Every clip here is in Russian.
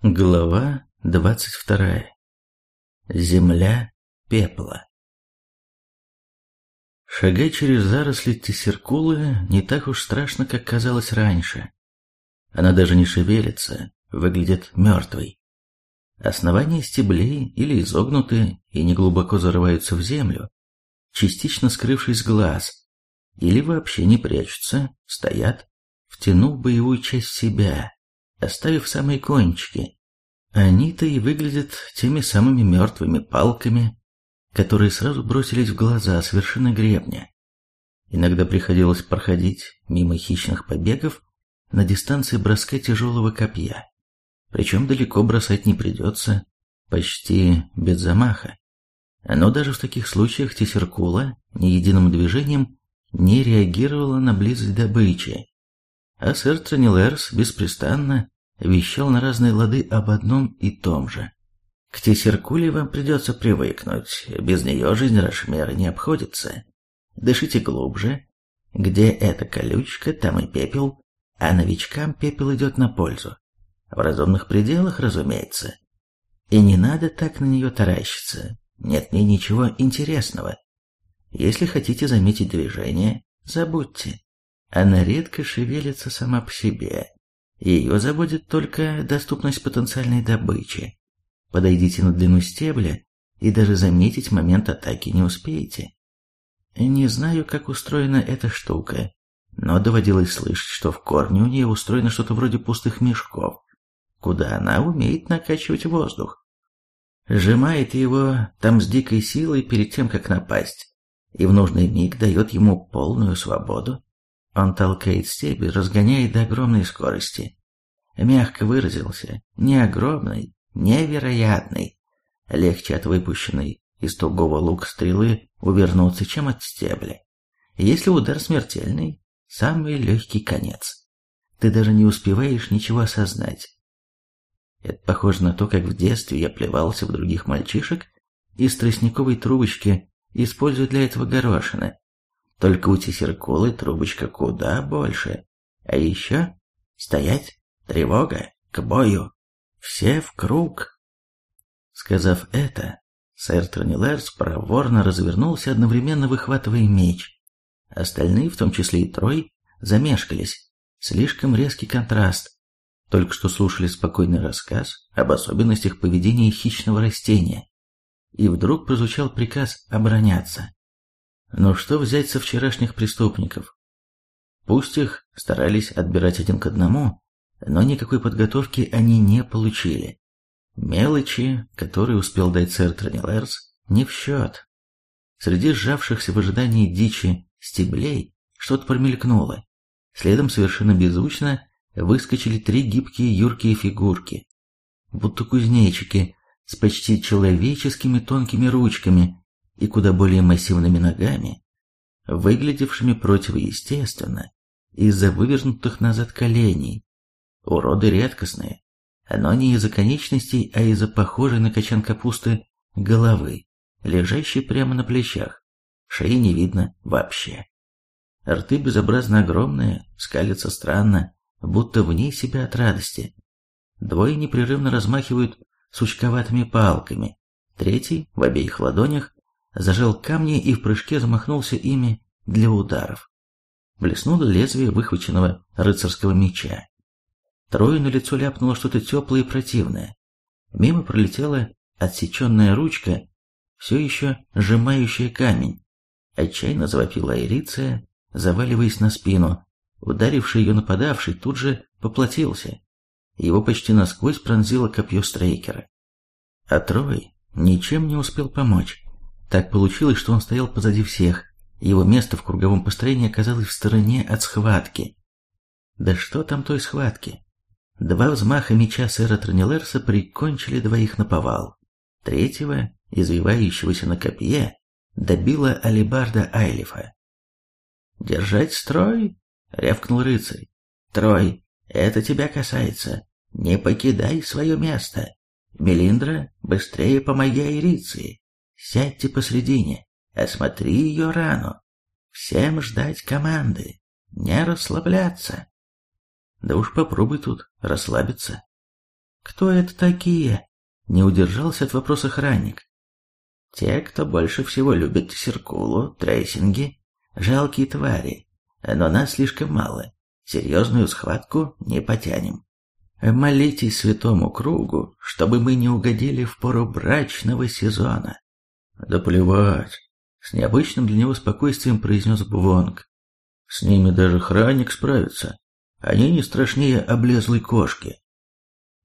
Глава двадцать вторая. Земля пепла. Шагать через заросли тессеркулы не так уж страшно, как казалось раньше. Она даже не шевелится, выглядит мертвой. Основания стеблей или изогнуты и неглубоко зарываются в землю, частично скрывшись глаз, или вообще не прячутся, стоят, втянув боевую часть себя, оставив самые кончики. Они-то и выглядят теми самыми мертвыми палками, которые сразу бросились в глаза с вершины гребня. Иногда приходилось проходить мимо хищных побегов на дистанции броска тяжелого копья. Причем далеко бросать не придется, почти без замаха. Но даже в таких случаях Тесеркула ни единым движением не реагировала на близость добычи, а сэр Тронилерс беспрестанно вещал на разные лады об одном и том же. К Тесеркуле вам придется привыкнуть, без нее жизнь Рашмера не обходится. Дышите глубже. Где эта колючка, там и пепел, а новичкам пепел идет на пользу. В разумных пределах, разумеется. И не надо так на нее таращиться, нет в ней ничего интересного. Если хотите заметить движение, забудьте. Она редко шевелится сама по себе. Ее заводит только доступность потенциальной добычи. Подойдите на длину стебля, и даже заметить момент атаки не успеете. Не знаю, как устроена эта штука, но доводилось слышать, что в корне у нее устроено что-то вроде пустых мешков, куда она умеет накачивать воздух. Сжимает его там с дикой силой перед тем, как напасть, и в нужный миг дает ему полную свободу. Он толкает стебель, разгоняет до огромной скорости. Мягко выразился, не огромный, невероятный. Легче от выпущенной из тугого лука стрелы увернуться, чем от стебля. Если удар смертельный, самый легкий конец. Ты даже не успеваешь ничего осознать. Это похоже на то, как в детстве я плевался в других мальчишек из тростниковой трубочки, используя для этого горошины. Только у Тесеркулы трубочка куда больше. А еще стоять, тревога, к бою. Все в круг. Сказав это, сэр Тронилерс проворно развернулся, одновременно выхватывая меч. Остальные, в том числе и Трой, замешкались. Слишком резкий контраст. Только что слушали спокойный рассказ об особенностях поведения хищного растения. И вдруг прозвучал приказ обороняться. Но что взять со вчерашних преступников? Пусть их старались отбирать один к одному, но никакой подготовки они не получили. Мелочи, которые успел дать сэр Тронилерс, не в счет. Среди сжавшихся в ожидании дичи стеблей что-то промелькнуло. Следом совершенно беззвучно выскочили три гибкие юркие фигурки, будто кузнечики с почти человеческими тонкими ручками и куда более массивными ногами, выглядевшими противоестественно из-за вывернутых назад коленей. Уроды редкостные, но не из-за конечностей, а из-за похожей на качан капусты головы, лежащей прямо на плечах. Шеи не видно вообще. Рты безобразно огромные, скалятся странно, будто вне себя от радости. Двое непрерывно размахивают сучковатыми палками, третий в обеих ладонях зажал камни и в прыжке замахнулся ими для ударов. Блеснуло лезвие выхваченного рыцарского меча. Трое на лицо ляпнуло что-то теплое и противное. Мимо пролетела отсеченная ручка, все еще сжимающая камень. Отчаянно завопила Айриция, заваливаясь на спину. Ударивший ее нападавший тут же поплатился. Его почти насквозь пронзило копье Стрейкера. А Трой ничем не успел помочь. Так получилось, что он стоял позади всех. Его место в круговом построении оказалось в стороне от схватки. Да что там той схватки? Два взмаха меча сэра Тронилерса прикончили двоих на повал. Третьего, извивающегося на копье, добила алибарда Айлифа. «Держать строй!» — рявкнул рыцарь. «Трой, это тебя касается. Не покидай свое место. Мелиндра, быстрее помоги Айриции. Сядьте посредине, осмотри ее рану. Всем ждать команды, не расслабляться. Да уж попробуй тут расслабиться. «Кто это такие?» — не удержался от вопроса охранник. «Те, кто больше всего любит тессеркулу, трейсинги, жалкие твари, но нас слишком мало, серьезную схватку не потянем. Молитесь святому кругу, чтобы мы не угодили в пору брачного сезона». «Да плевать!» — с необычным для него спокойствием произнес Бвонг. «С ними даже охранник справится. Они не страшнее облезлой кошки».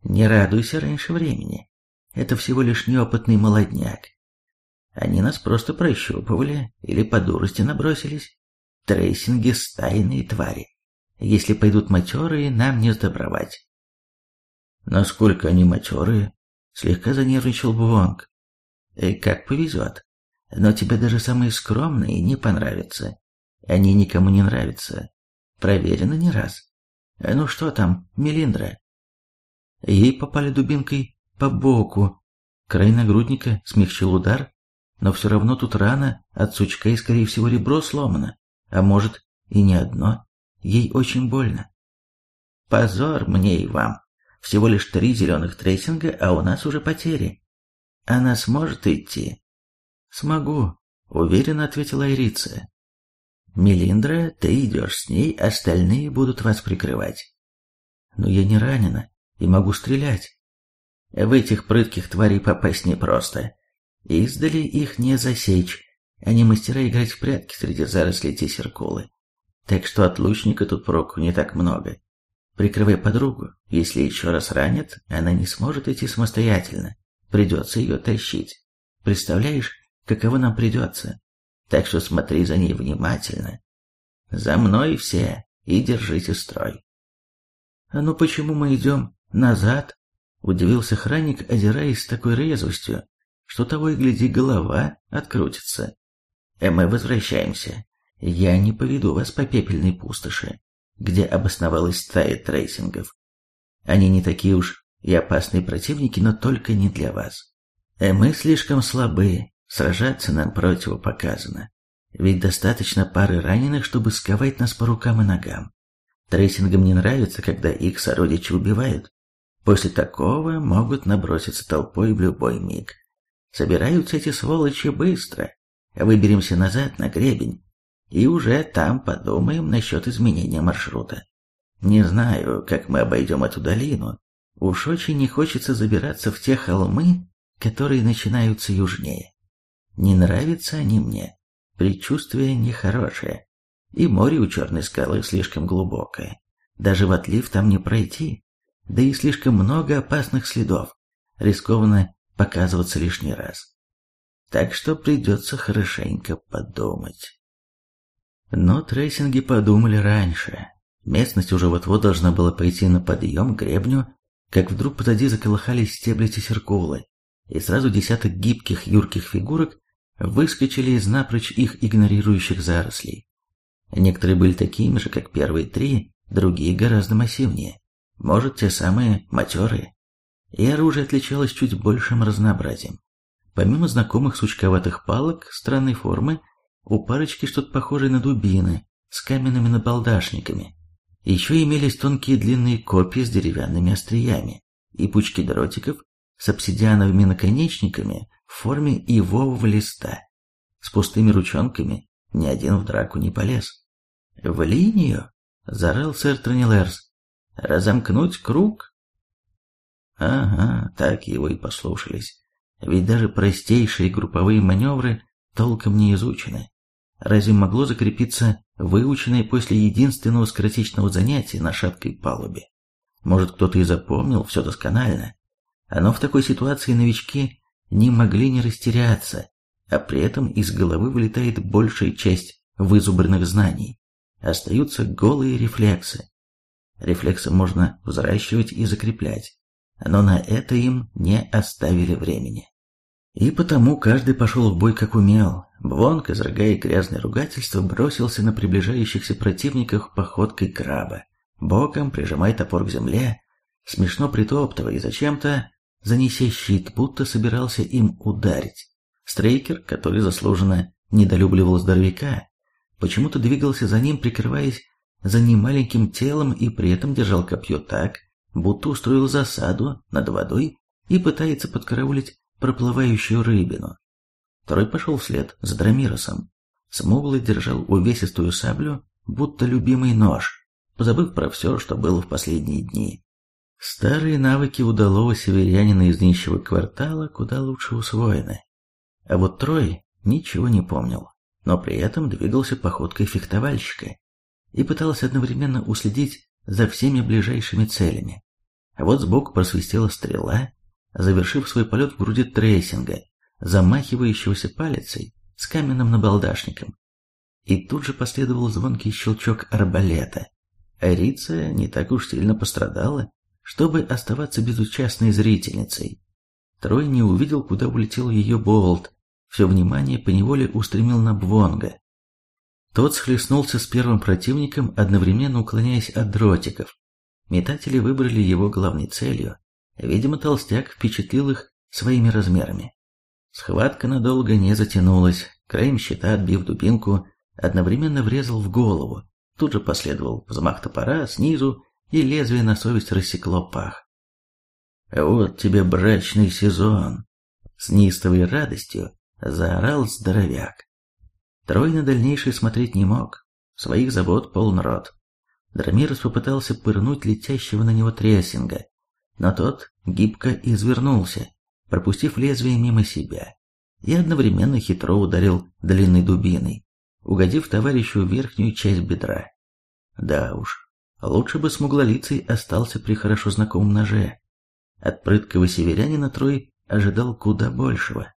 Не радуйся раньше времени. Это всего лишь неопытный молодняк. Они нас просто прощупывали или по дурости набросились. Трейсинги – стайные твари. Если пойдут матерые, нам не сдобровать. Насколько они матерые? Слегка занервничал Бвонг. И как повезет. Но тебе даже самые скромные не понравятся. Они никому не нравятся. Проверено не раз. Ну что там, Мелиндра? Ей попали дубинкой по боку. Край нагрудника смягчил удар, но все равно тут рана от сучка и, скорее всего, ребро сломано. А может, и не одно. Ей очень больно. Позор мне и вам. Всего лишь три зеленых трессинга, а у нас уже потери. Она сможет идти? Смогу, уверенно ответила Ирица. Мелиндра, ты идешь с ней, остальные будут вас прикрывать. Но я не ранена и могу стрелять. В этих прытких тварей попасть непросто. Издали их не засечь. Они мастера играть в прятки среди зарослей тесеркулы. Так что от лучника тут проку не так много. Прикрывай подругу. Если еще раз ранят, она не сможет идти самостоятельно. Придется ее тащить. Представляешь, каково нам придется? Так что смотри за ней внимательно. За мной все и держите строй. А ну почему мы идем назад? — удивился охранник, озираясь с такой резвостью, что того и гляди голова открутится. «Э, «Мы возвращаемся. Я не поведу вас по пепельной пустоши, где обосновалась стая трейсингов. Они не такие уж и опасные противники, но только не для вас. Э, мы слишком слабы, сражаться нам противопоказано. Ведь достаточно пары раненых, чтобы сковать нас по рукам и ногам. Трейсингам не нравится, когда их сородичи убивают. После такого могут наброситься толпой в любой миг. Собираются эти сволочи быстро. Выберемся назад на гребень и уже там подумаем насчет изменения маршрута. Не знаю, как мы обойдем эту долину. Уж очень не хочется забираться в те холмы, которые начинаются южнее. Не нравятся они мне. Предчувствие нехорошее. И море у черной скалы слишком глубокое. Даже в отлив там не пройти да и слишком много опасных следов. Рискованно показываться лишний раз. Так что придется хорошенько подумать. Но трейсинги подумали раньше. Местность уже вот-вот должна была пойти на подъем к гребню, как вдруг позади заколыхались стебли тессеркулы, и сразу десяток гибких юрких фигурок выскочили из напрочь их игнорирующих зарослей. Некоторые были такими же, как первые три, другие гораздо массивнее может, те самые матерые. И оружие отличалось чуть большим разнообразием. Помимо знакомых сучковатых палок странной формы, у парочки что-то похожее на дубины с каменными набалдашниками. Еще имелись тонкие длинные копья с деревянными остриями и пучки дротиков с обсидиановыми наконечниками в форме ивового листа. С пустыми ручонками ни один в драку не полез. «В линию!» – заорал сэр Тронилерс. Разомкнуть круг? Ага, так его и послушались. Ведь даже простейшие групповые маневры толком не изучены. Разве могло закрепиться выученное после единственного скоротечного занятия на шаткой палубе? Может, кто-то и запомнил все досконально. Но в такой ситуации новички не могли не растеряться, а при этом из головы вылетает большая часть вызубренных знаний. Остаются голые рефлексы. Рефлексы можно взращивать и закреплять, но на это им не оставили времени. И потому каждый пошел в бой как умел. Бвонг, изрыгая грязное ругательство, бросился на приближающихся противников походкой краба, боком прижимая топор к земле, смешно притоптывая и зачем-то занеся щит, будто собирался им ударить. Стрейкер, который заслуженно недолюбливал здоровяка, почему-то двигался за ним, прикрываясь за немаленьким телом и при этом держал копье так, будто устроил засаду над водой и пытается подкараулить проплывающую рыбину. Трой пошел вслед за Драмиросом. Смуглый держал увесистую саблю, будто любимый нож, позабыв про все, что было в последние дни. Старые навыки удалого северянина из нищего квартала куда лучше усвоены. А вот Трой ничего не помнил, но при этом двигался походкой фехтовальщика и пытался одновременно уследить за всеми ближайшими целями. А вот сбоку просвистела стрела, завершив свой полет в груди трейсинга, замахивающегося палицей с каменным набалдашником. И тут же последовал звонкий щелчок арбалета. Арица не так уж сильно пострадала, чтобы оставаться безучастной зрительницей. Трой не увидел, куда улетел ее болт, все внимание поневоле устремил на Бвонга. Тот схлестнулся с первым противником, одновременно уклоняясь от дротиков. Метатели выбрали его главной целью. Видимо, толстяк впечатлил их своими размерами. Схватка надолго не затянулась. Краем щита, отбив дубинку, одновременно врезал в голову. Тут же последовал взмах топора снизу, и лезвие на совесть рассекло пах. «Вот тебе брачный сезон!» С неистовой радостью заорал здоровяк. Трой на дальнейшее смотреть не мог. Своих забот полн рот. Драмирос попытался пырнуть летящего на него трессинга, но тот гибко извернулся, пропустив лезвие мимо себя, и одновременно хитро ударил длинной дубиной, угодив товарищу верхнюю часть бедра. Да уж, лучше бы смуглолицый остался при хорошо знакомом ноже. От прыткого северянина Трой ожидал куда большего.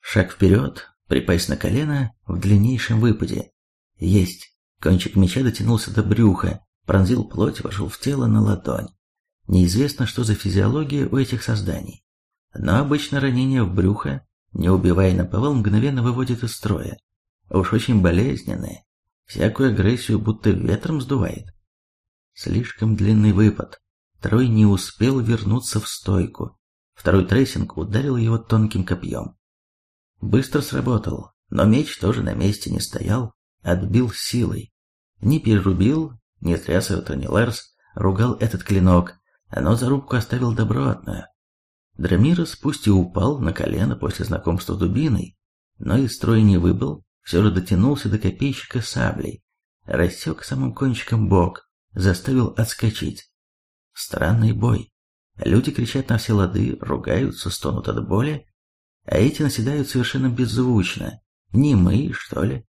Шаг вперед, припасть на колено в длиннейшем выпаде. Есть. Кончик меча дотянулся до брюха, пронзил плоть, вошел в тело на ладонь. Неизвестно, что за физиология у этих созданий. Но обычно ранение в брюхо, не убивая наповал, мгновенно выводит из строя. Уж очень болезненное. Всякую агрессию будто ветром сдувает. Слишком длинный выпад. Трой не успел вернуться в стойку. Второй трессинг ударил его тонким копьем. Быстро сработал, но меч тоже на месте не стоял, отбил силой. Не перерубил, не тряс его Ларс, ругал этот клинок, но зарубку оставил добротную. Драмирос пусть и упал на колено после знакомства с дубиной, но из строя не выбыл, все же дотянулся до копейщика саблей, рассек самым кончиком бок, заставил отскочить. Странный бой. Люди кричат на все лады, ругаются, стонут от боли, а эти наседают совершенно беззвучно. Не мы, что ли?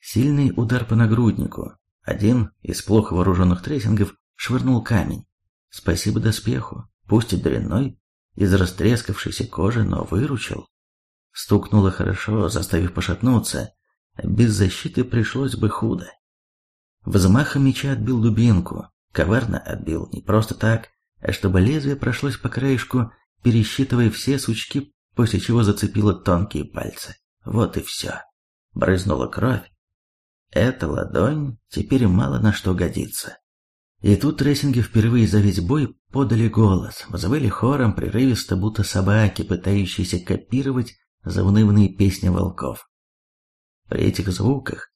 Сильный удар по нагруднику. Один из плохо вооруженных трессингов швырнул камень. Спасибо доспеху, пусть и дрянной, из растрескавшейся кожи, но выручил. Стукнуло хорошо, заставив пошатнуться. Без защиты пришлось бы худо. Взмахом меча отбил дубинку. Коварно отбил, не просто так, а чтобы лезвие прошлось по краешку, пересчитывая все сучки, после чего зацепило тонкие пальцы. Вот и все. Брызнула кровь. Эта ладонь теперь мало на что годится. И тут трессинги впервые за весь бой подали голос, вызывали хором прерывисто, будто собаки, пытающиеся копировать заунывные песни волков. При этих звуках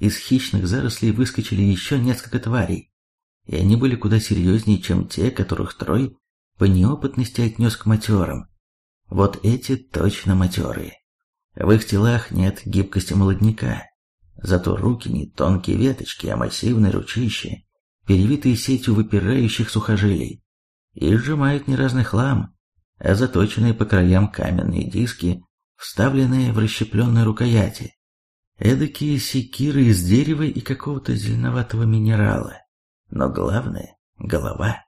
из хищных зарослей выскочили еще несколько тварей, и они были куда серьезнее, чем те, которых Трой по неопытности отнес к матерам. Вот эти точно матерые. В их телах нет гибкости молодняка, зато руки не тонкие веточки, а массивные ручища, перевитые сетью выпирающих сухожилий, и сжимают не разный хлам, а заточенные по краям каменные диски, вставленные в расщепленные рукояти. Эдакие секиры из дерева и какого-то зеленоватого минерала. Но главное — голова.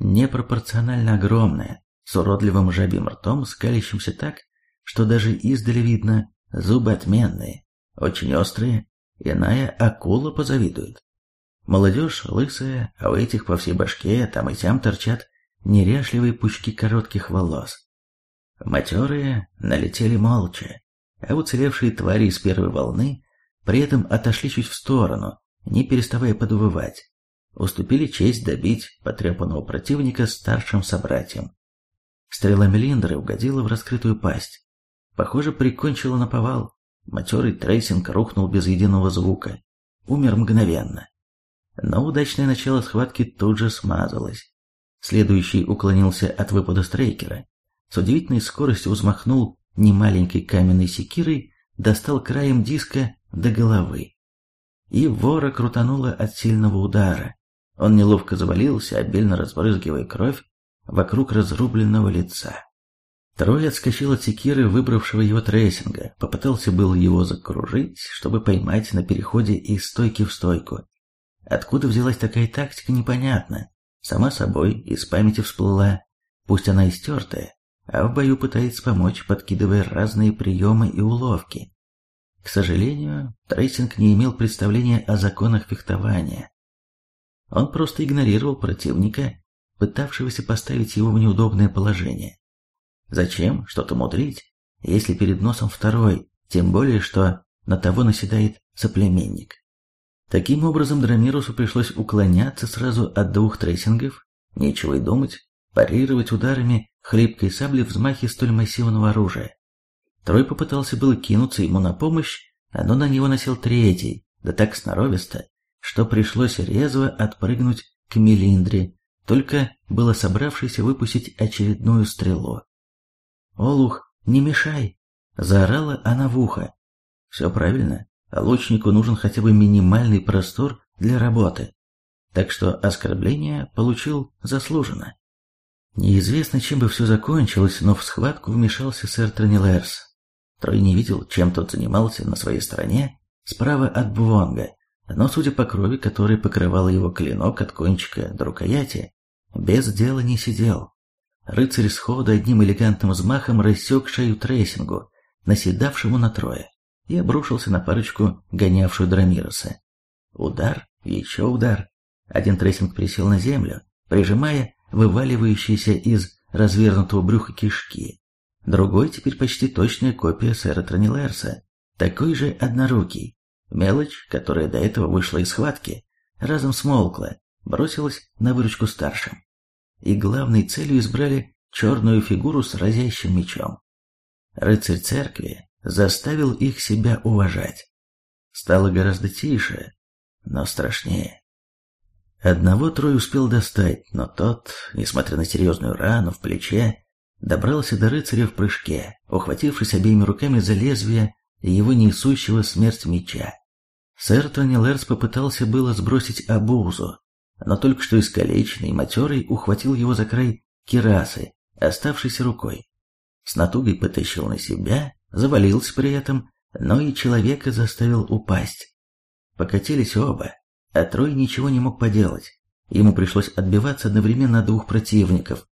Непропорционально огромная, с уродливым жабьим ртом, скалящимся так, что даже издали видно зубы отменные, очень острые, иная акула позавидует. Молодежь лысая, а у этих по всей башке там и сям торчат неряшливые пучки коротких волос. Матерые налетели молча, а уцелевшие твари из первой волны при этом отошли чуть в сторону, не переставая подвывать. Уступили честь добить потрепанного противника старшим собратьям. Стрела Мелиндры угодила в раскрытую пасть. Похоже, прикончила наповал. Матерый трейсинг рухнул без единого звука. Умер мгновенно. Но удачное начало схватки тут же смазалось. Следующий уклонился от выпада стрейкера. С удивительной скоростью взмахнул немаленькой каменной секирой, достал краем диска до головы. И вора крутануло от сильного удара. Он неловко завалился, обильно разбрызгивая кровь вокруг разрубленного лица. Трой отскочил от секиры, выбравшего его трейсинга, попытался было его закружить, чтобы поймать на переходе из стойки в стойку. Откуда взялась такая тактика, непонятно. Сама собой из памяти всплыла, пусть она и стертая, а в бою пытается помочь, подкидывая разные приемы и уловки. К сожалению, Трейсинг не имел представления о законах фехтования. Он просто игнорировал противника, пытавшегося поставить его в неудобное положение. Зачем что-то мудрить, если перед носом второй, тем более, что на того наседает соплеменник? Таким образом, Драмирусу пришлось уклоняться сразу от двух трессингов, нечего и думать, парировать ударами хлипкой сабли взмахи столь массивного оружия. Трой попытался было кинуться ему на помощь, но на него носил третий, да так сноровисто, что пришлось резво отпрыгнуть к Мелиндре, только было собравшийся выпустить очередную стрелу. «Олух, не мешай!» – заорала она в ухо. «Все правильно, лучнику нужен хотя бы минимальный простор для работы, так что оскорбление получил заслуженно». Неизвестно, чем бы все закончилось, но в схватку вмешался сэр Тронилерс. Трой не видел, чем тот занимался на своей стороне, справа от Бвонга, но, судя по крови, которая покрывала его клинок от кончика до рукояти, без дела не сидел. Рыцарь схода одним элегантным взмахом рассек шею трессингу, наседавшему на трое, и обрушился на парочку, гонявшую Драмироса. Удар, еще удар. Один трессинг присел на землю, прижимая вываливающиеся из развернутого брюха кишки. Другой теперь почти точная копия сэра Тронилерса, такой же однорукий. Мелочь, которая до этого вышла из схватки, разом смолкла, бросилась на выручку старшим. И главной целью избрали черную фигуру с разящим мечом. Рыцарь церкви заставил их себя уважать. Стало гораздо тише, но страшнее. Одного Трой успел достать, но тот, несмотря на серьезную рану в плече, добрался до рыцаря в прыжке, ухватившись обеими руками за лезвие его несущего смерть меча. Сэр Тони Лерс попытался было сбросить обузу, но только что искалеченный матерый ухватил его за край кирасы, оставшейся рукой. С натугой потащил на себя, завалился при этом, но и человека заставил упасть. Покатились оба, а Трой ничего не мог поделать. Ему пришлось отбиваться одновременно от двух противников.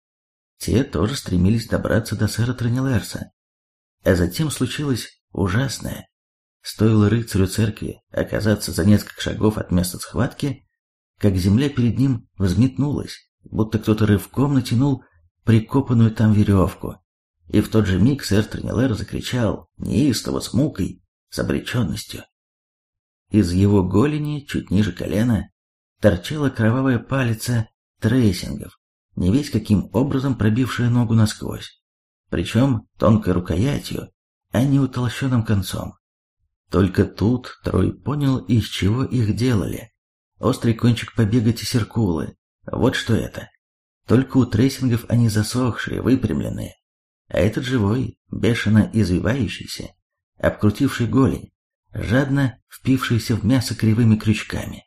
Те тоже стремились добраться до сэра Тронилерса. А затем случилось ужасное. Стоило рыцарю церкви оказаться за несколько шагов от места схватки, как земля перед ним взметнулась, будто кто-то рывком натянул прикопанную там веревку. И в тот же миг сэр Тренелер закричал, неистово, с мукой, с обреченностью. Из его голени, чуть ниже колена, торчала кровавая палица трейсингов, невесть каким образом пробившая ногу насквозь, причем тонкой рукоятью, а не утолщенным концом. Только тут Трой понял, из чего их делали. Острый кончик побега тессеркулы. Вот что это. Только у трейсингов они засохшие, выпрямленные. А этот живой, бешено извивающийся, обкрутивший голень, жадно впившийся в мясо кривыми крючками.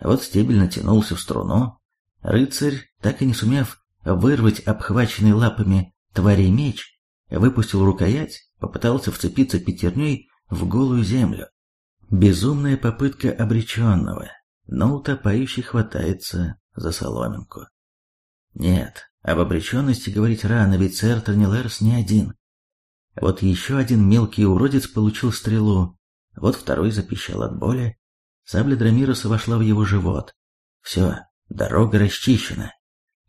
Вот стебель натянулся в струну. Рыцарь, так и не сумев вырвать обхваченный лапами тварей меч, выпустил рукоять, попытался вцепиться пятерней в голую землю. Безумная попытка обреченного, но утопающий хватается за соломинку. Нет, об обреченности говорить рано, ведь сэр Тонилерс не один. Вот еще один мелкий уродец получил стрелу, вот второй запищал от боли. Сабля Драмироса вошла в его живот. Все, дорога расчищена.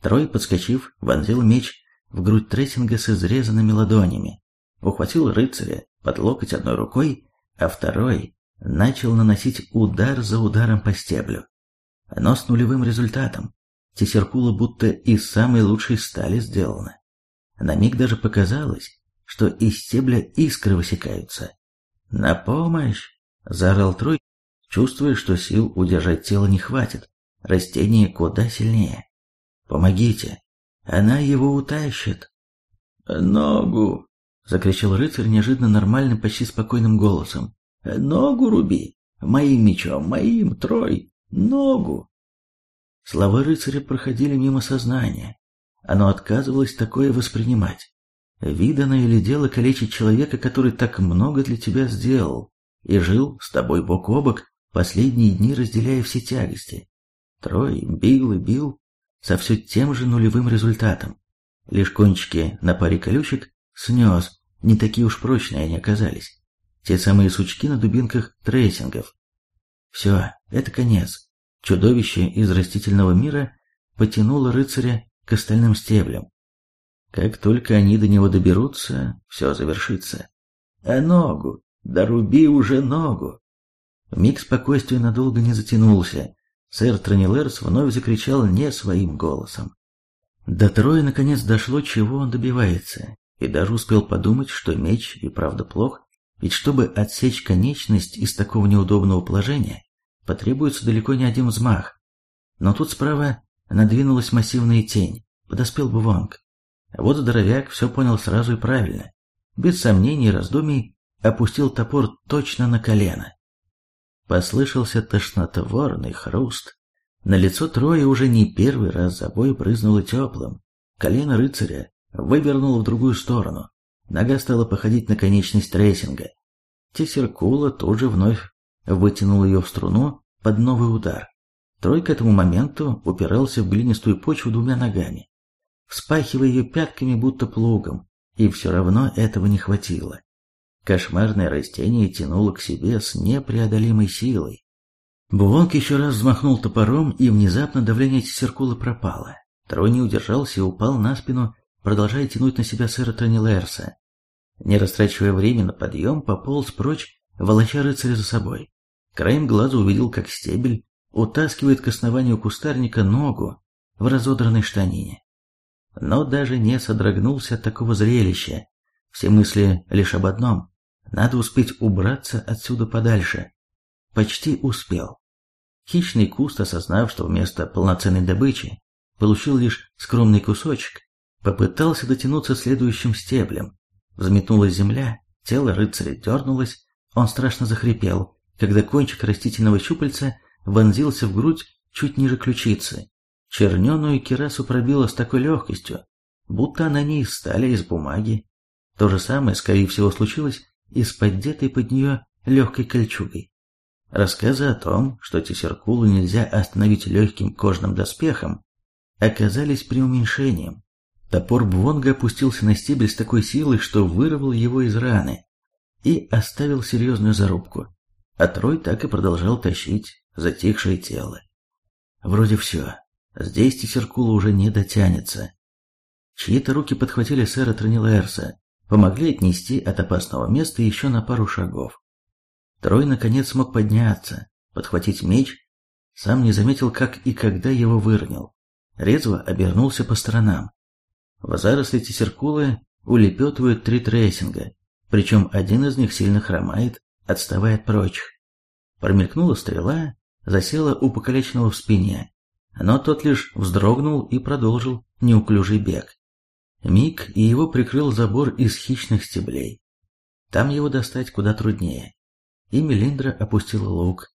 Трой, подскочив, вонзил меч в грудь Трессинга с изрезанными ладонями, ухватил рыцаря под локоть одной рукой, а второй начал наносить удар за ударом по стеблю. Но с нулевым результатом. Тессеркула будто из самой лучшей стали сделана. На миг даже показалось, что из стебля искры высекаются. «На помощь!» – заорал Трой, чувствуя, что сил удержать тело не хватит. Растение куда сильнее. «Помогите! Она его утащит. «Ногу!» — закричал рыцарь неожиданно нормальным, почти спокойным голосом. «Ногу руби! Моим мечом, моим, Трой! Ногу!» Слова рыцаря проходили мимо сознания. Оно отказывалось такое воспринимать. Видано ли дело калечить человека, который так много для тебя сделал и жил с тобой бок о бок, последние дни разделяя все тягости? Трой бил и бил со все тем же нулевым результатом. Лишь кончики на паре колючек снес, не такие уж прочные они оказались. Те самые сучки на дубинках трейсингов. Все, это конец. Чудовище из растительного мира потянуло рыцаря к остальным стеблям. Как только они до него доберутся, все завершится. А ногу? Да руби уже ногу! Миг спокойствия надолго не затянулся. Сэр Тронилерс вновь закричал не своим голосом. До Троя наконец дошло, чего он добивается, и даже успел подумать, что меч и правда плох, ведь чтобы отсечь конечность из такого неудобного положения, потребуется далеко не один взмах. Но тут справа надвинулась массивная тень, подоспел бы Вонг. Вот здоровяк все понял сразу и правильно. Без сомнений и раздумий опустил топор точно на колено. Послышался тошнотворный хруст. На лицо Троя уже не первый раз за бой брызнуло теплым. Колено рыцаря вывернуло в другую сторону. Нога стала походить на конечность трейсинга. Тесеркула тут же вновь вытянул ее в струну под новый удар. Трой к этому моменту упирался в глинистую почву двумя ногами вспахивая ее пятками, будто плугом, и все равно этого не хватило. Кошмарное растение тянуло к себе с непреодолимой силой. Бвонг еще раз взмахнул топором, и внезапно давление Тесеркулы пропало. Трой не удержался и упал на спину, продолжая тянуть на себя сэра Тронилерса. Не растрачивая время на подъем, пополз прочь, волоча рыцаря за собой. Краем глаза увидел, как стебель утаскивает к основанию кустарника ногу в разодранной штанине но даже не содрогнулся от такого зрелища. Все мысли лишь об одном. Надо успеть убраться отсюда подальше. Почти успел. Хищный куст, осознав, что вместо полноценной добычи получил лишь скромный кусочек, попытался дотянуться следующим стеблем. Взметнулась земля, тело рыцаря дернулось, он страшно захрипел, когда кончик растительного щупальца вонзился в грудь чуть ниже ключицы. Черненую кирасу пробило с такой легкостью, будто она не из стали, а из бумаги. То же самое, скорее всего, случилось и с поддетой под нее легкой кольчугой. Рассказы о том, что Тесеркулу нельзя остановить легким кожным доспехом, оказались преуменьшением. Топор Бвонга опустился на стебель с такой силой, что вырвал его из раны и оставил серьезную зарубку. А Трой так и продолжал тащить затихшее тело. Вроде все. Здесь Тесеркула уже не дотянется. Чьи-то руки подхватили сэра Тронилаэрса, помогли отнести от опасного места еще на пару шагов. Трой наконец смог подняться, подхватить меч, сам не заметил, как и когда его выронил. Резво обернулся по сторонам. В заросли Тесеркулы улепетывают три трейсинга, причем один из них сильно хромает, отставая от прочих. Промелькнула стрела, засела у покалеченного в спине, но тот лишь вздрогнул и продолжил неуклюжий бег. Миг, и его прикрыл забор из хищных стеблей. Там его достать куда труднее. И Мелиндра опустила лук.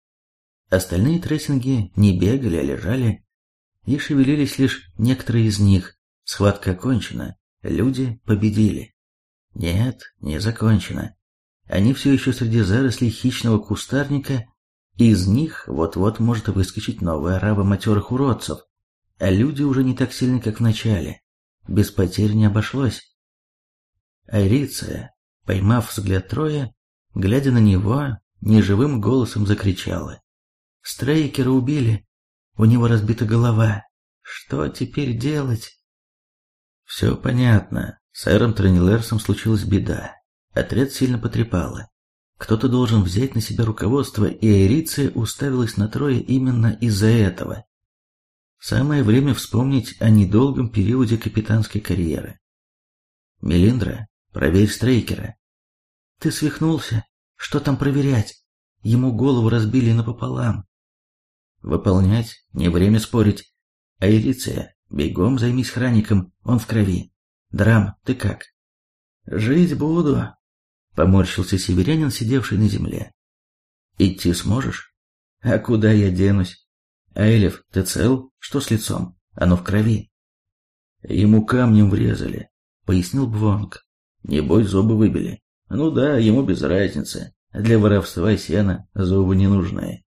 Остальные трессинги не бегали, а лежали, и шевелились лишь некоторые из них. Схватка окончена, люди победили. Нет, не закончена. Они все еще среди зарослей хищного кустарника из них вот-вот может выскочить новая рава матерых уродцев, а люди уже не так сильны, как в начале. Без потерь не обошлось. Айриция, поймав взгляд Троя, глядя на него, неживым голосом закричала. «Стрейкера убили, у него разбита голова. Что теперь делать?» «Все понятно. С Эром Тренилерсом случилась беда. Отряд сильно потрепало. Кто-то должен взять на себя руководство, и Эриция уставилась на Троя именно из-за этого. Самое время вспомнить о недолгом периоде капитанской карьеры. Мелиндра, проверь Стрейкера. Ты свихнулся? Что там проверять? Ему голову разбили напополам. Выполнять, не время спорить. А Эриция, Бегом займись храником, он в крови. Драм, ты как? Жить буду, поморщился северянин, сидевший на земле. Идти сможешь? А куда я денусь? Айлев, ты цел? Что с лицом? Оно в крови. Ему камнем врезали, пояснил Бвонг. Небось, зубы выбили. Ну да, ему без разницы. Для воровства сена зубы не нужны.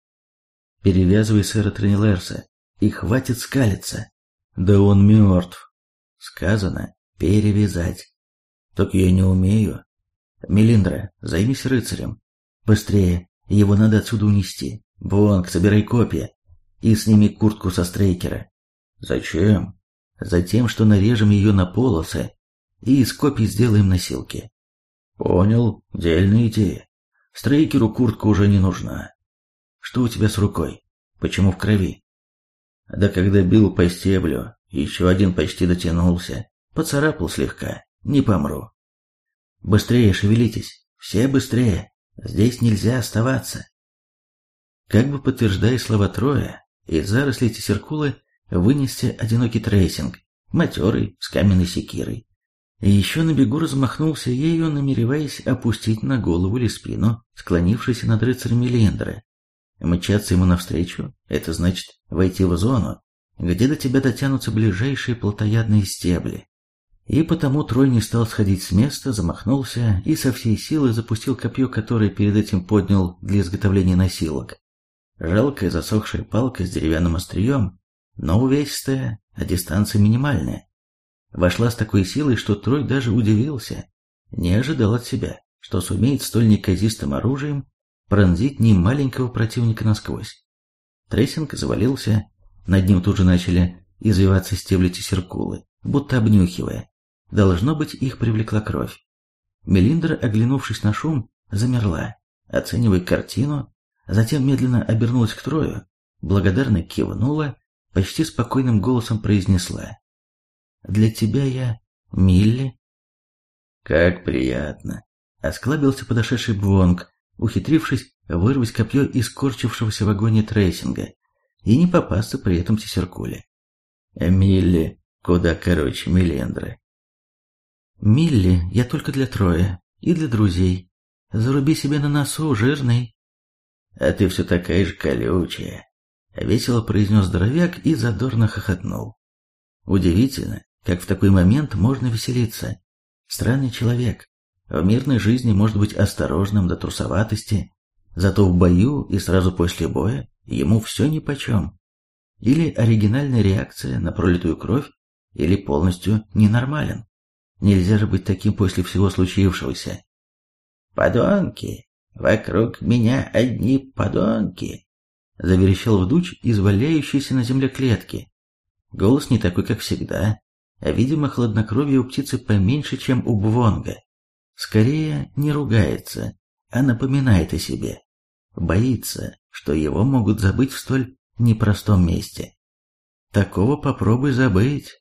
Перевязывай сэра Тренилерса, и хватит скалиться. Да он мертв. Сказано, перевязать. Так я не умею. Мелиндра, займись рыцарем. Быстрее, его надо отсюда унести. Бонг, собирай копья. И сними куртку со стрейкера. Зачем? Затем, что нарежем ее на полосы и из копий сделаем носилки. Понял, дельная идея. Стрейкеру куртка уже не нужна. Что у тебя с рукой? Почему в крови? Да когда бил по стеблю, еще один почти дотянулся. Поцарапал слегка. Не помру. Быстрее шевелитесь. Все быстрее. Здесь нельзя оставаться. Как бы подтверждая слова Троя, из зарослей Тесеркулы вынесся одинокий трейсинг, матерый, с каменной секирой. И еще на бегу размахнулся ею, намереваясь опустить на голову или спину склонившейся над рыцарем Милендры. Мчаться ему навстречу – это значит войти в зону, где до тебя дотянутся ближайшие плотоядные стебли. И потому Трой не стал сходить с места, замахнулся и со всей силы запустил копье, которое перед этим поднял для изготовления носилок. Жалкая засохшая палка с деревянным острием, но увесистая, а дистанция минимальная вошла с такой силой, что Трой даже удивился. Не ожидал от себя, что сумеет столь неказистым оружием пронзить немаленького противника насквозь. Трессинг завалился, над ним тут же начали извиваться стебли тесеркулы, будто обнюхивая. Должно быть, их привлекла кровь. Мелиндра, оглянувшись на шум, замерла, оценивая картину, затем медленно обернулась к Трою, благодарно кивнула, почти спокойным голосом произнесла. Для тебя я Милли. Как приятно. Осклабился подошедший Бвонг, ухитрившись вырвать копье из корчившегося в агонии трейсинга и не попасться при этом Тесеркуле. Милли куда короче Милендры. Милли я только для Троя и для друзей. Заруби себе на носу, жирный. А ты все такая же колючая. Весело произнес здоровяк и задорно хохотнул. Удивительно, как в такой момент можно веселиться? Странный человек. В мирной жизни может быть осторожным до трусоватости, зато в бою и сразу после боя ему все нипочем. Или оригинальная реакция на пролитую кровь, или полностью ненормален. Нельзя же быть таким после всего случившегося. «Подонки! Вокруг меня одни подонки!» Заверещал вдуч из валяющейся на земле клетки. Голос не такой, как всегда, Видимо, хладнокровие у птицы поменьше, чем у Бвонга. Скорее, не ругается, а напоминает о себе. Боится, что его могут забыть в столь непростом месте. Такого попробуй забыть,